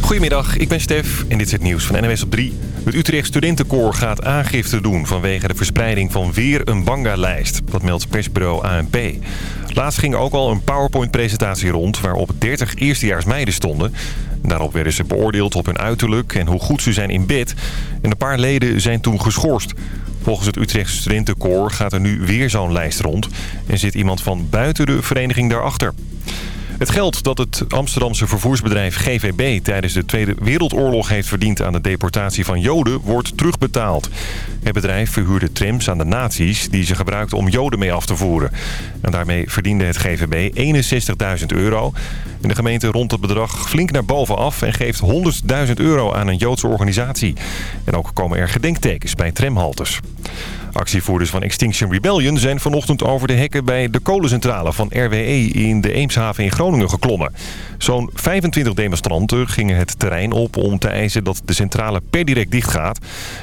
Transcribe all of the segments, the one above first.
Goedemiddag, ik ben Stef en dit is het nieuws van NWS op 3. Het Utrecht Studentenkoor gaat aangifte doen vanwege de verspreiding van weer een banga-lijst. Dat meldt persbureau ANP. Laatst ging ook al een PowerPoint-presentatie rond waarop 30 eerstejaarsmeiden stonden. Daarop werden ze beoordeeld op hun uiterlijk en hoe goed ze zijn in bed. En een paar leden zijn toen geschorst. Volgens het Utrecht Studentenkoor gaat er nu weer zo'n lijst rond... en zit iemand van buiten de vereniging daarachter. Het geld dat het Amsterdamse vervoersbedrijf GVB tijdens de Tweede Wereldoorlog heeft verdiend aan de deportatie van Joden wordt terugbetaald. Het bedrijf verhuurde trams aan de nazi's die ze gebruikten om Joden mee af te voeren. En daarmee verdiende het GVB 61.000 euro. En de gemeente rond het bedrag flink naar boven af en geeft 100.000 euro aan een Joodse organisatie. En ook komen er gedenktekens bij tramhaltes. Actievoerders van Extinction Rebellion zijn vanochtend over de hekken bij de kolencentrale van RWE in de Eemshaven in Groningen geklommen. Zo'n 25 demonstranten gingen het terrein op om te eisen dat de centrale per direct dichtgaat.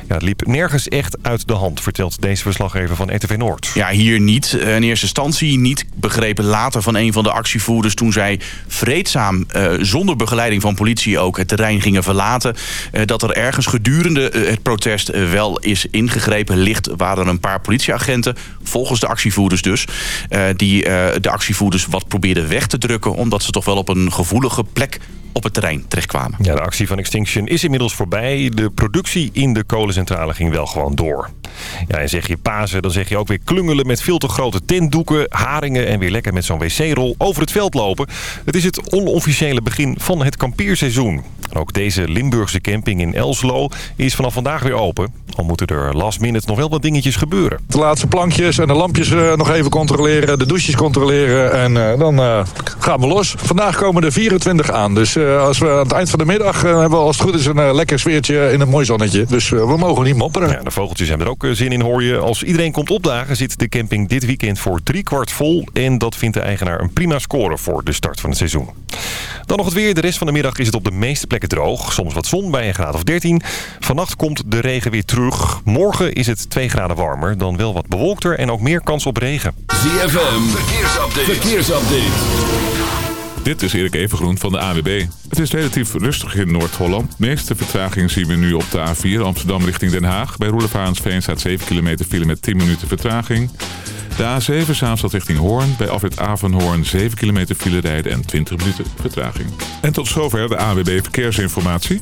Ja, het liep nergens echt uit de hand, vertelt deze verslaggever van RTV Noord. Ja, hier niet. In eerste instantie niet. Begrepen later van een van de actievoerders toen zij vreedzaam, uh, zonder begeleiding van politie ook, het terrein gingen verlaten. Uh, dat er ergens gedurende het protest wel is ingegrepen. Licht waren er een paar politieagenten, volgens de actievoerders dus, die de actievoerders wat probeerden weg te drukken, omdat ze toch wel op een gevoelige plek op het terrein terechtkwamen. Ja, de actie van Extinction is inmiddels voorbij. De productie in de kolencentrale ging wel gewoon door. Ja, en zeg je Pasen, dan zeg je ook weer klungelen met veel te grote tentdoeken, haringen en weer lekker met zo'n wc-rol over het veld lopen. Het is het onofficiële begin van het kampeerseizoen. Ook deze Limburgse camping in Elslo is vanaf vandaag weer open. Al moeten er last minute nog wel wat dingetjes gebeuren. De laatste plankjes en de lampjes uh, nog even controleren, de douches controleren en uh, dan uh, gaan we los. Vandaag komen er 24 aan, dus als we aan het eind van de middag hebben we als het goed is een lekker sfeertje in een mooi zonnetje. Dus we mogen niet mopperen. Ja, de vogeltjes hebben er ook zin in hoor je. Als iedereen komt opdagen zit de camping dit weekend voor driekwart vol. En dat vindt de eigenaar een prima score voor de start van het seizoen. Dan nog het weer. De rest van de middag is het op de meeste plekken droog. Soms wat zon bij een graad of 13. Vannacht komt de regen weer terug. Morgen is het 2 graden warmer. Dan wel wat bewolkter en ook meer kans op regen. ZFM, verkeersupdate. verkeersupdate. Dit is Erik Evengroen van de AWB. Het is relatief rustig in Noord-Holland. De meeste vertraging zien we nu op de A4 Amsterdam richting Den Haag. Bij Roelevarensveen staat 7 kilometer file met 10 minuten vertraging. De A7 Zaanstad richting Hoorn. Bij afrit Avenhoorn 7 kilometer file rijden en 20 minuten vertraging. En tot zover de AWB Verkeersinformatie.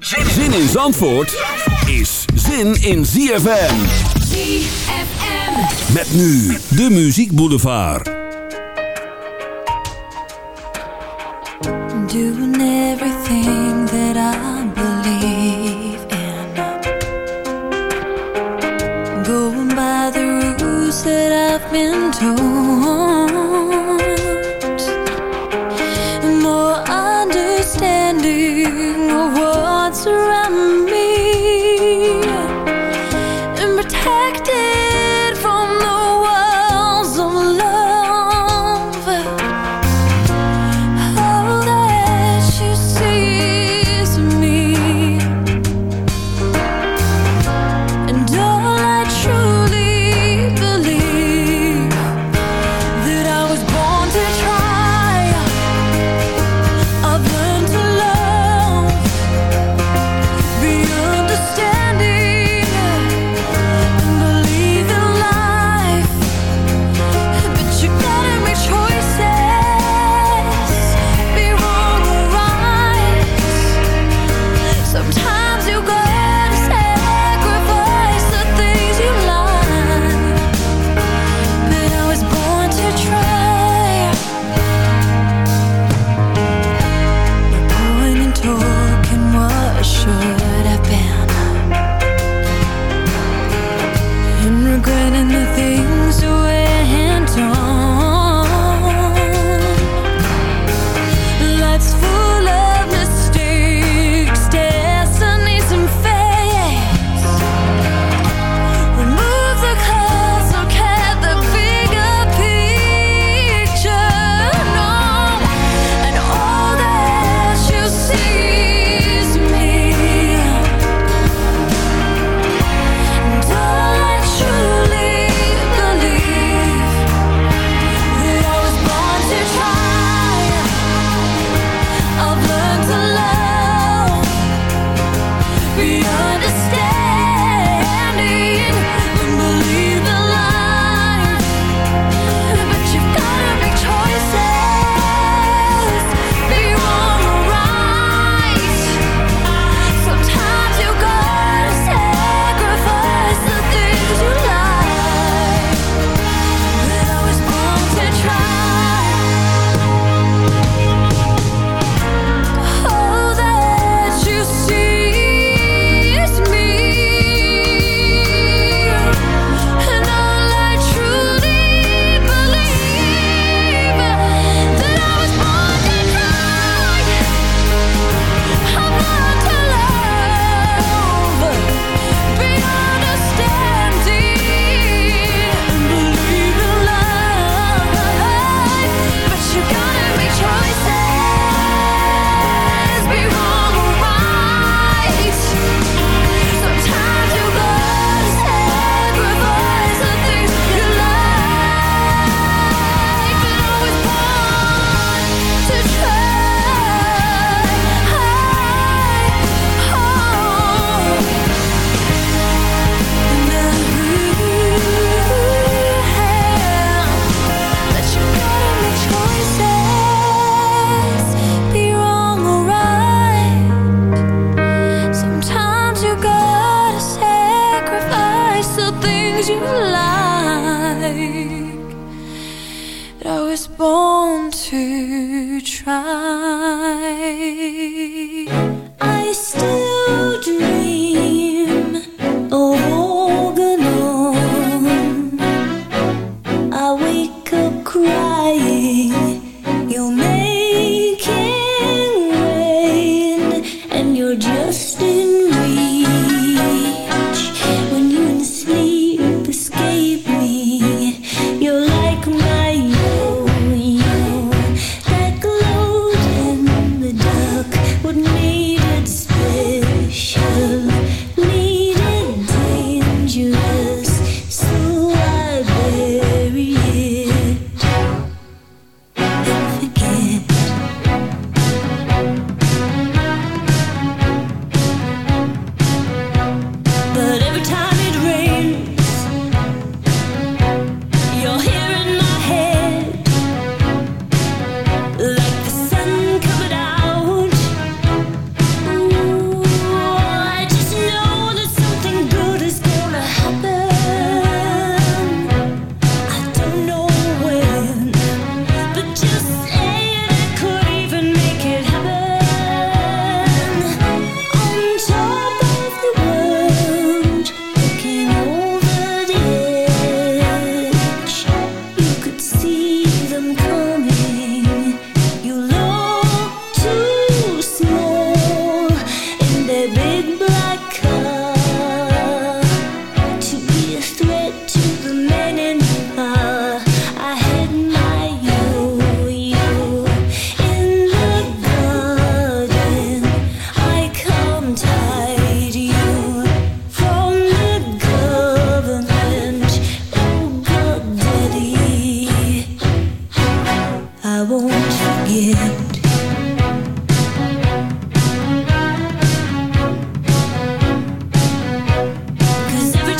Zin in Zandvoort is zin in ZFM. ZFM. Met nu de Muziek Boulevard. Doing everything that I believe in. Going by the rules that I've been told.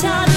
Time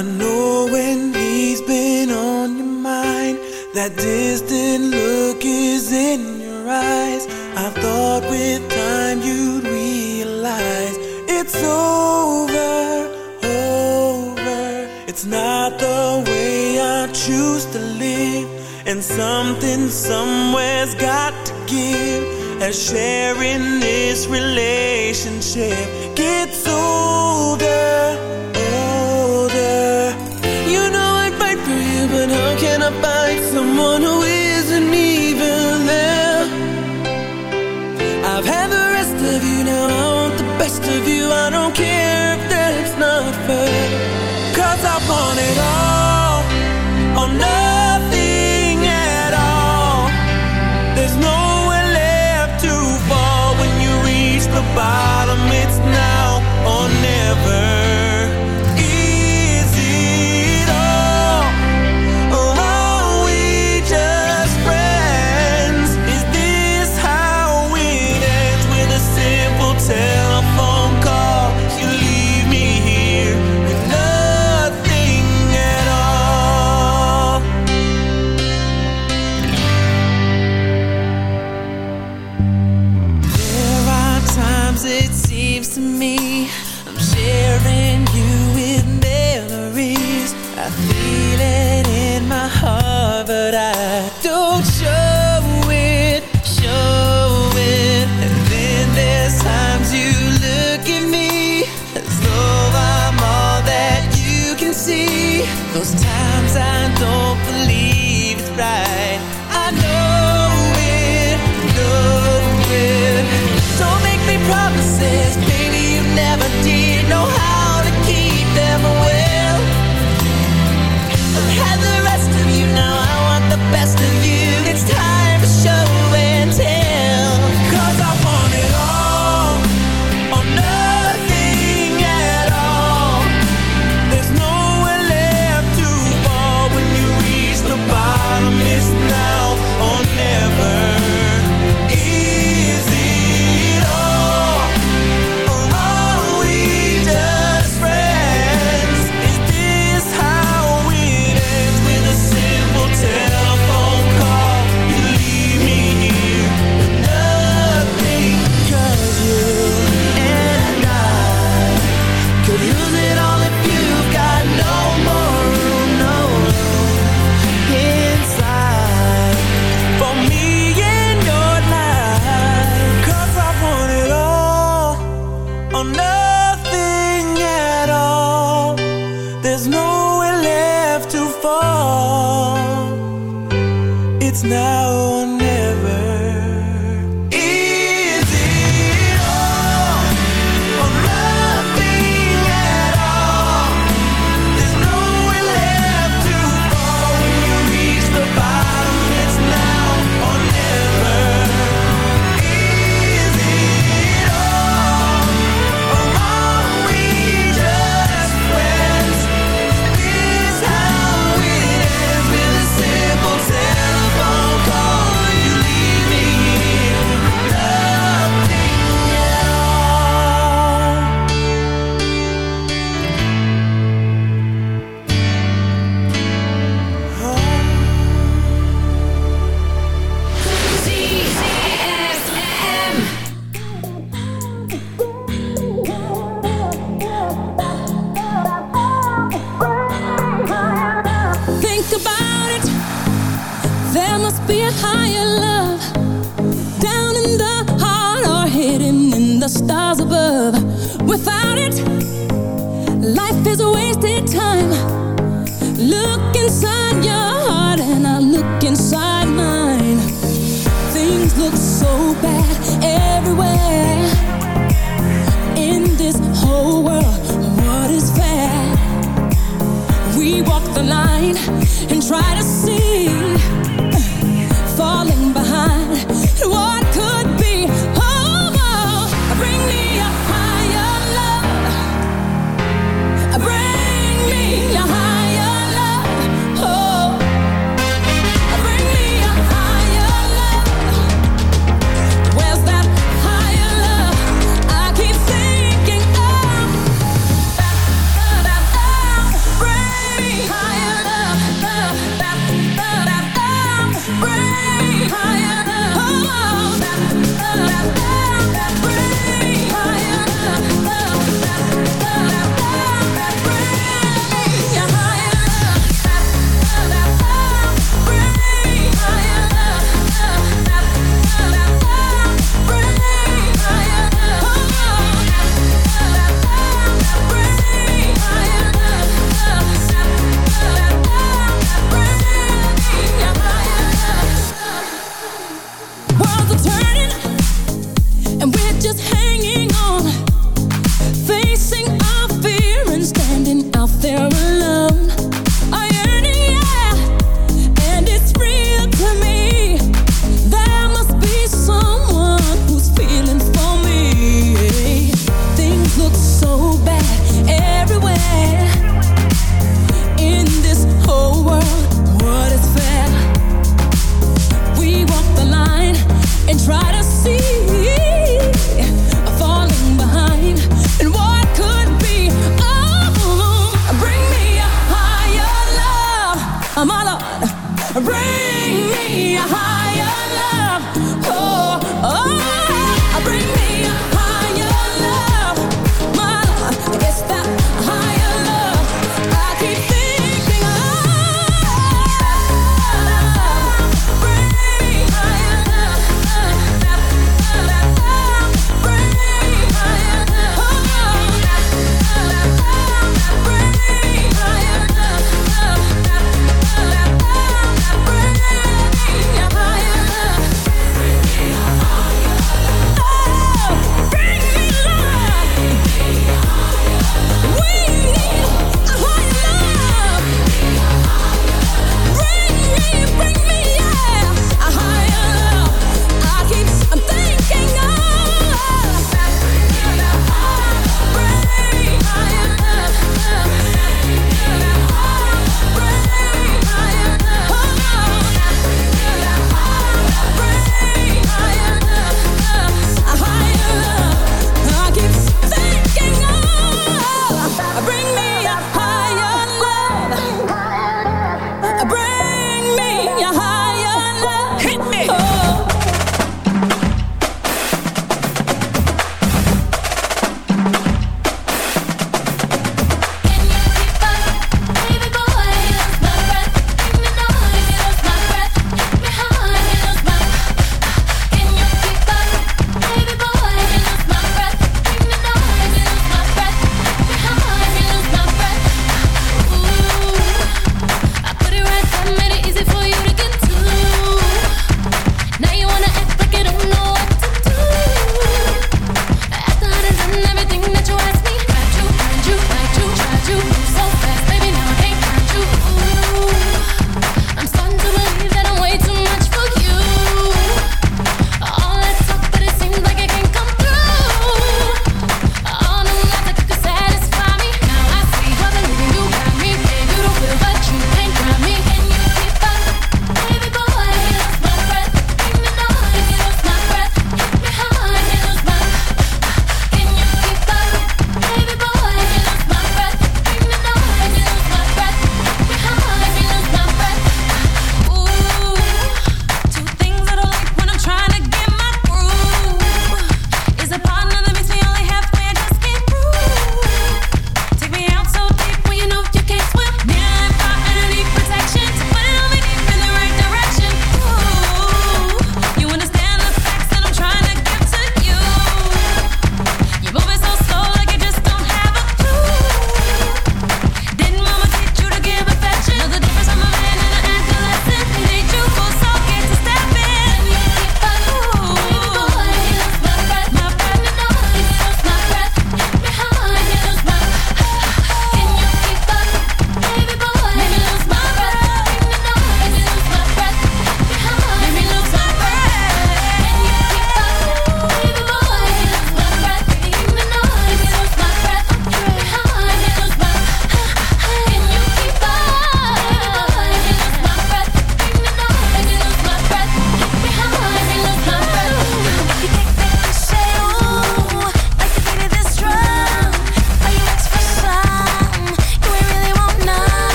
I know when he's been on your mind, that distant look is in your eyes. I thought with time you'd realize it's over, over. It's not the way I choose to live, and something somewhere's got to give. As sharing this relationship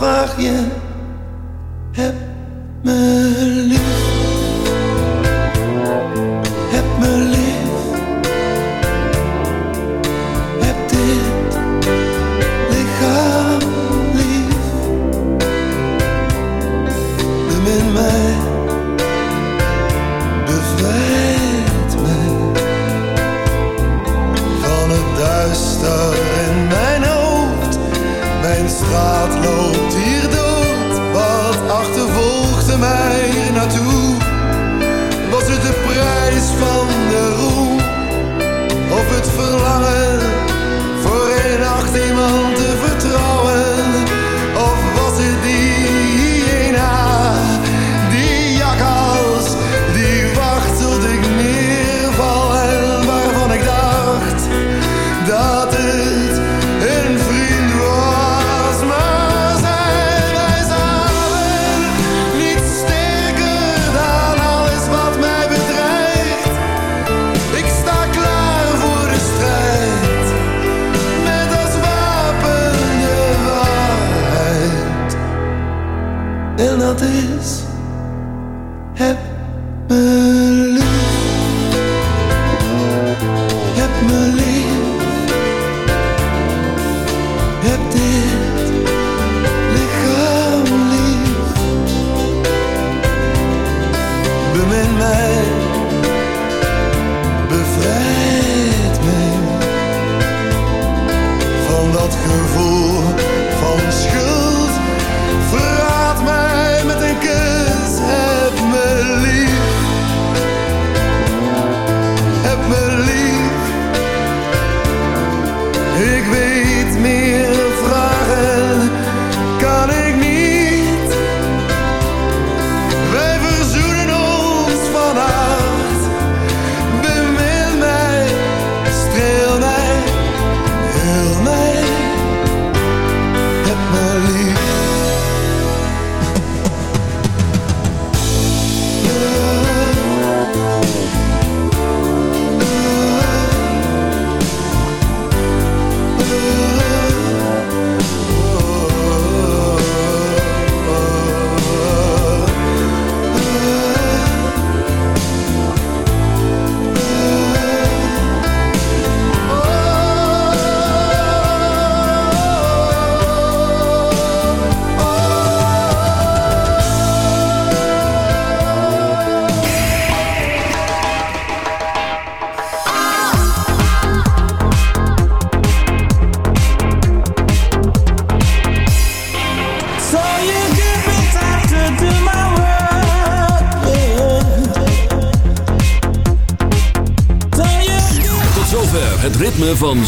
vraag je